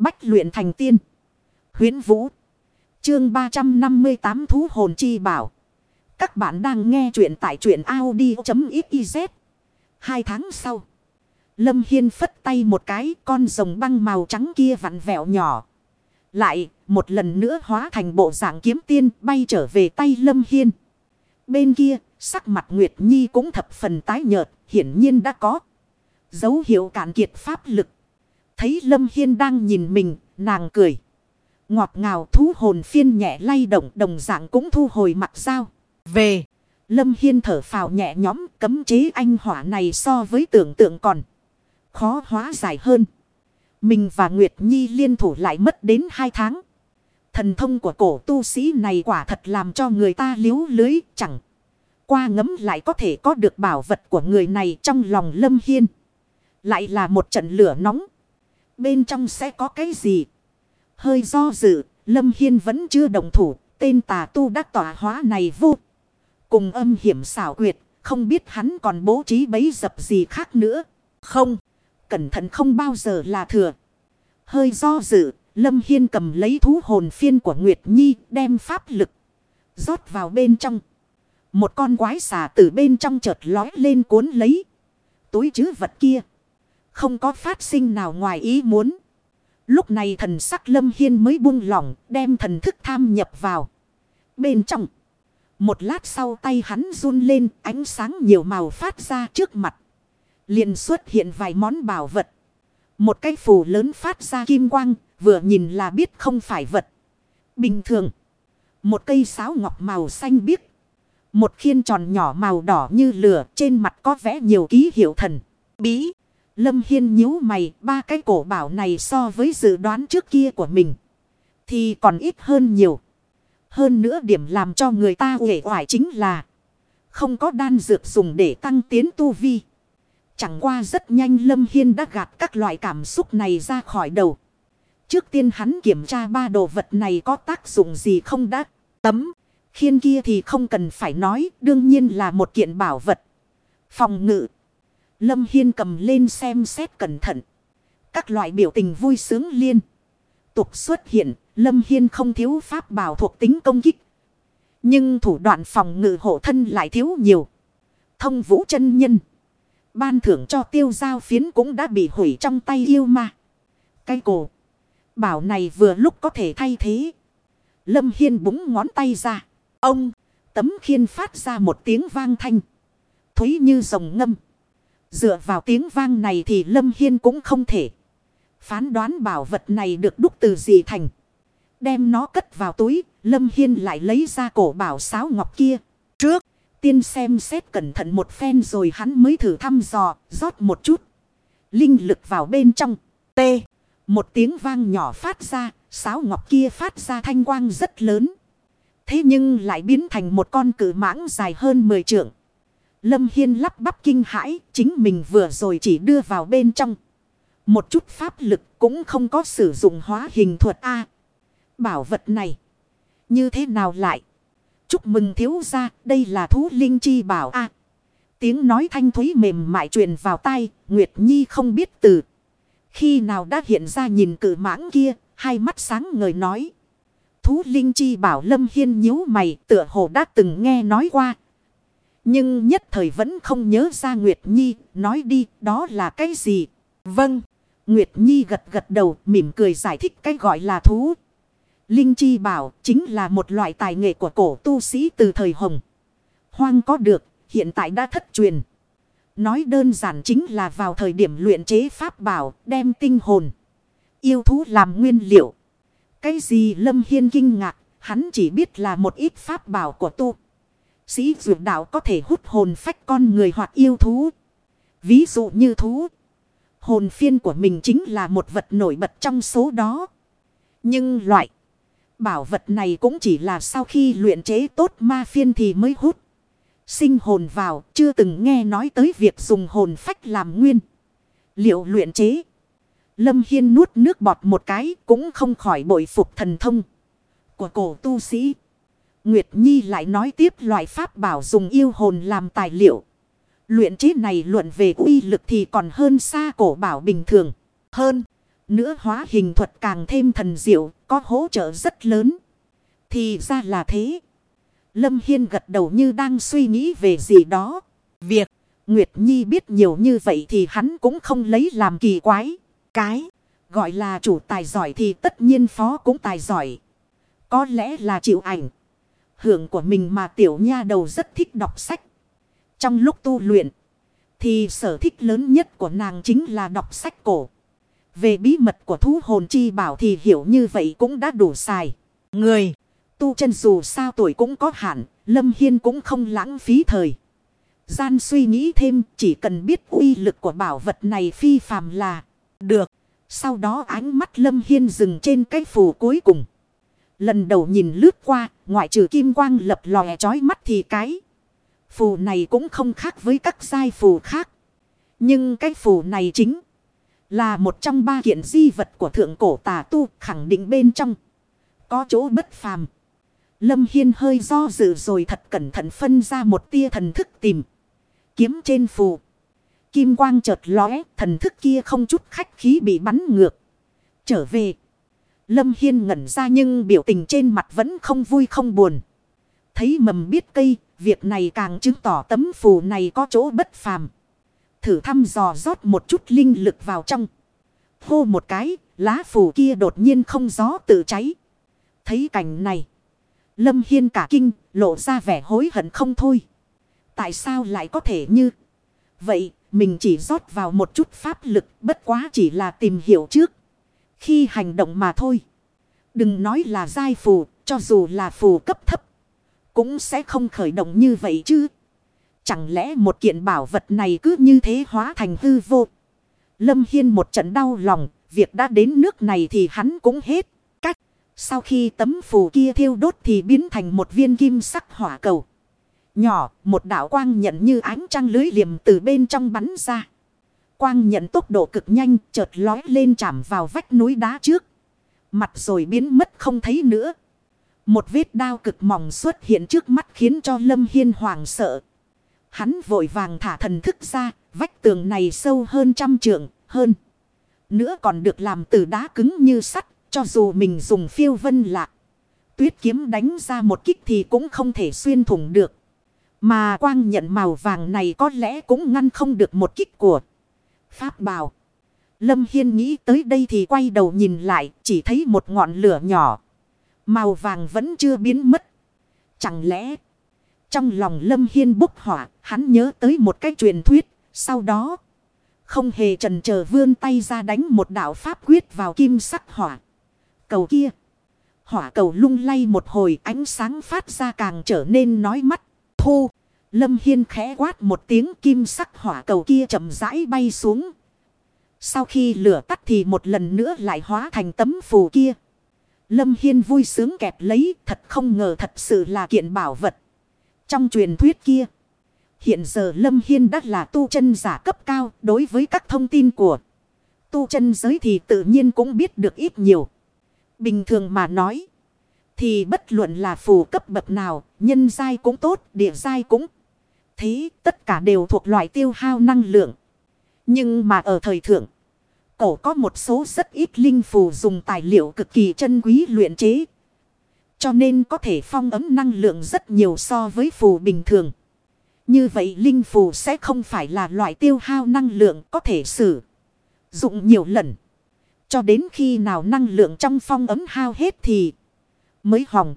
Bách luyện thành tiên. Huyến Vũ. Chương 358 Thú hồn chi bảo. Các bạn đang nghe truyện tại truyện Audi.xyz. Hai tháng sau. Lâm Hiên phất tay một cái, con rồng băng màu trắng kia vặn vẹo nhỏ. Lại một lần nữa hóa thành bộ dạng kiếm tiên, bay trở về tay Lâm Hiên. Bên kia, sắc mặt Nguyệt Nhi cũng thập phần tái nhợt, hiển nhiên đã có. Dấu hiệu cạn kiệt pháp lực. Thấy Lâm Hiên đang nhìn mình, nàng cười. Ngọt ngào thú hồn phiên nhẹ lay động, đồng dạng cũng thu hồi mặt sao Về. Lâm Hiên thở phào nhẹ nhõm, cấm chế anh hỏa này so với tưởng tượng còn. Khó hóa giải hơn. Mình và Nguyệt Nhi liên thủ lại mất đến hai tháng. Thần thông của cổ tu sĩ này quả thật làm cho người ta liếu lưới, chẳng. Qua ngấm lại có thể có được bảo vật của người này trong lòng Lâm Hiên. Lại là một trận lửa nóng. Bên trong sẽ có cái gì? Hơi do dự, Lâm Hiên vẫn chưa đồng thủ. Tên tà tu đắc tỏa hóa này vô. Cùng âm hiểm xảo quyệt, không biết hắn còn bố trí bấy dập gì khác nữa. Không, cẩn thận không bao giờ là thừa. Hơi do dự, Lâm Hiên cầm lấy thú hồn phiên của Nguyệt Nhi đem pháp lực. rót vào bên trong. Một con quái xà từ bên trong chợt lói lên cuốn lấy. Túi chứ vật kia. Không có phát sinh nào ngoài ý muốn. Lúc này thần sắc Lâm Hiên mới buông lỏng, đem thần thức tham nhập vào. Bên trong. Một lát sau tay hắn run lên, ánh sáng nhiều màu phát ra trước mặt. liền xuất hiện vài món bảo vật. Một cái phù lớn phát ra kim quang, vừa nhìn là biết không phải vật. Bình thường. Một cây sáo ngọc màu xanh biếc. Một khiên tròn nhỏ màu đỏ như lửa, trên mặt có vẽ nhiều ký hiệu thần. Bí. Lâm Hiên nhíu mày, ba cái cổ bảo này so với dự đoán trước kia của mình. Thì còn ít hơn nhiều. Hơn nữa điểm làm cho người ta uể oải chính là. Không có đan dược dùng để tăng tiến tu vi. Chẳng qua rất nhanh Lâm Hiên đã gạt các loại cảm xúc này ra khỏi đầu. Trước tiên hắn kiểm tra ba đồ vật này có tác dụng gì không đã. Tấm. Khiên kia thì không cần phải nói. Đương nhiên là một kiện bảo vật. Phòng ngự. Lâm Hiên cầm lên xem xét cẩn thận. Các loại biểu tình vui sướng liên. Tục xuất hiện. Lâm Hiên không thiếu pháp bảo thuộc tính công kích. Nhưng thủ đoạn phòng ngự hộ thân lại thiếu nhiều. Thông vũ chân nhân. Ban thưởng cho tiêu giao phiến cũng đã bị hủy trong tay yêu ma. Cái cổ. Bảo này vừa lúc có thể thay thế. Lâm Hiên búng ngón tay ra. Ông. Tấm khiên phát ra một tiếng vang thanh. Thúy như rồng ngâm. Dựa vào tiếng vang này thì Lâm Hiên cũng không thể. Phán đoán bảo vật này được đúc từ gì thành. Đem nó cất vào túi. Lâm Hiên lại lấy ra cổ bảo sáo ngọc kia. Trước. Tiên xem xét cẩn thận một phen rồi hắn mới thử thăm dò. rót một chút. Linh lực vào bên trong. T. Một tiếng vang nhỏ phát ra. Sáo ngọc kia phát ra thanh quang rất lớn. Thế nhưng lại biến thành một con cử mãng dài hơn 10 trượng. Lâm Hiên lắp bắp kinh hãi, chính mình vừa rồi chỉ đưa vào bên trong. Một chút pháp lực cũng không có sử dụng hóa hình thuật A. bảo vật này, như thế nào lại? Chúc mừng thiếu gia, đây là thú linh chi bảo A. tiếng nói thanh thúy mềm mại truyền vào tai, Nguyệt Nhi không biết từ. Khi nào đã hiện ra nhìn cử mãng kia, hai mắt sáng ngời nói. Thú linh chi bảo Lâm Hiên nhíu mày tựa hồ đã từng nghe nói qua. Nhưng nhất thời vẫn không nhớ ra Nguyệt Nhi, nói đi, đó là cái gì? Vâng, Nguyệt Nhi gật gật đầu, mỉm cười giải thích cái gọi là thú. Linh chi bảo chính là một loại tài nghệ của cổ tu sĩ từ thời Hồng. Hoang có được, hiện tại đã thất truyền. Nói đơn giản chính là vào thời điểm luyện chế pháp bảo, đem tinh hồn. Yêu thú làm nguyên liệu. Cái gì Lâm Hiên kinh ngạc, hắn chỉ biết là một ít pháp bảo của tu. Sĩ dược đạo có thể hút hồn phách con người hoặc yêu thú. Ví dụ như thú. Hồn phiên của mình chính là một vật nổi bật trong số đó. Nhưng loại bảo vật này cũng chỉ là sau khi luyện chế tốt ma phiên thì mới hút. Sinh hồn vào, chưa từng nghe nói tới việc dùng hồn phách làm nguyên. Liệu luyện chế? Lâm Hiên nuốt nước bọt một cái cũng không khỏi bội phục thần thông của cổ tu sĩ. Nguyệt Nhi lại nói tiếp loại pháp bảo dùng yêu hồn làm tài liệu. Luyện chế này luận về uy lực thì còn hơn xa cổ bảo bình thường. Hơn, Nữa hóa hình thuật càng thêm thần diệu, có hỗ trợ rất lớn. Thì ra là thế. Lâm Hiên gật đầu như đang suy nghĩ về gì đó. Việc Nguyệt Nhi biết nhiều như vậy thì hắn cũng không lấy làm kỳ quái. Cái gọi là chủ tài giỏi thì tất nhiên phó cũng tài giỏi. Có lẽ là chịu ảnh. Hưởng của mình mà tiểu nha đầu rất thích đọc sách. Trong lúc tu luyện thì sở thích lớn nhất của nàng chính là đọc sách cổ. Về bí mật của thú hồn chi bảo thì hiểu như vậy cũng đã đủ xài. Người tu chân dù sao tuổi cũng có hạn, Lâm Hiên cũng không lãng phí thời. Gian suy nghĩ thêm chỉ cần biết uy lực của bảo vật này phi phàm là được. Sau đó ánh mắt Lâm Hiên dừng trên cái phù cuối cùng. Lần đầu nhìn lướt qua, ngoại trừ kim quang lập lòe chói mắt thì cái. Phù này cũng không khác với các giai phù khác. Nhưng cái phù này chính là một trong ba kiện di vật của thượng cổ tà tu khẳng định bên trong. Có chỗ bất phàm. Lâm Hiên hơi do dự rồi thật cẩn thận phân ra một tia thần thức tìm. Kiếm trên phù. Kim quang chợt lóe, thần thức kia không chút khách khí bị bắn ngược. Trở về. Lâm Hiên ngẩn ra nhưng biểu tình trên mặt vẫn không vui không buồn. Thấy mầm biết cây, việc này càng chứng tỏ tấm phù này có chỗ bất phàm. Thử thăm dò rót một chút linh lực vào trong. Hô một cái, lá phù kia đột nhiên không gió tự cháy. Thấy cảnh này. Lâm Hiên cả kinh, lộ ra vẻ hối hận không thôi. Tại sao lại có thể như vậy? Mình chỉ rót vào một chút pháp lực, bất quá chỉ là tìm hiểu trước. Khi hành động mà thôi. Đừng nói là giai phù, cho dù là phù cấp thấp. Cũng sẽ không khởi động như vậy chứ. Chẳng lẽ một kiện bảo vật này cứ như thế hóa thành hư vô. Lâm Hiên một trận đau lòng, việc đã đến nước này thì hắn cũng hết. Cách, sau khi tấm phù kia thiêu đốt thì biến thành một viên kim sắc hỏa cầu. Nhỏ, một đạo quang nhận như ánh trăng lưới liềm từ bên trong bắn ra. Quang nhận tốc độ cực nhanh, chợt lói lên chạm vào vách núi đá trước. Mặt rồi biến mất không thấy nữa. Một vết đao cực mỏng xuất hiện trước mắt khiến cho Lâm Hiên hoàng sợ. Hắn vội vàng thả thần thức ra, vách tường này sâu hơn trăm trượng, hơn. Nữa còn được làm từ đá cứng như sắt, cho dù mình dùng phiêu vân lạc. Tuyết kiếm đánh ra một kích thì cũng không thể xuyên thủng được. Mà quang nhận màu vàng này có lẽ cũng ngăn không được một kích của Pháp bào. Lâm Hiên nghĩ tới đây thì quay đầu nhìn lại, chỉ thấy một ngọn lửa nhỏ. Màu vàng vẫn chưa biến mất. Chẳng lẽ... Trong lòng Lâm Hiên bốc hỏa, hắn nhớ tới một cái truyền thuyết, sau đó không hề trần chờ vươn tay ra đánh một đạo pháp quyết vào kim sắc hỏa. Cầu kia, hỏa cầu lung lay một hồi ánh sáng phát ra càng trở nên nói mắt, thu. Lâm Hiên khẽ quát một tiếng kim sắc hỏa cầu kia chậm rãi bay xuống. Sau khi lửa tắt thì một lần nữa lại hóa thành tấm phù kia. Lâm Hiên vui sướng kẹp lấy thật không ngờ thật sự là kiện bảo vật. Trong truyền thuyết kia. Hiện giờ Lâm Hiên đã là tu chân giả cấp cao đối với các thông tin của tu chân giới thì tự nhiên cũng biết được ít nhiều. Bình thường mà nói. Thì bất luận là phù cấp bậc nào, nhân giai cũng tốt, địa giai cũng. Thế tất cả đều thuộc loại tiêu hao năng lượng. Nhưng mà ở thời thượng, cổ có một số rất ít linh phù dùng tài liệu cực kỳ chân quý luyện chế. Cho nên có thể phong ấm năng lượng rất nhiều so với phù bình thường. Như vậy linh phù sẽ không phải là loại tiêu hao năng lượng có thể sử dụng nhiều lần. Cho đến khi nào năng lượng trong phong ấm hao hết thì mới hỏng.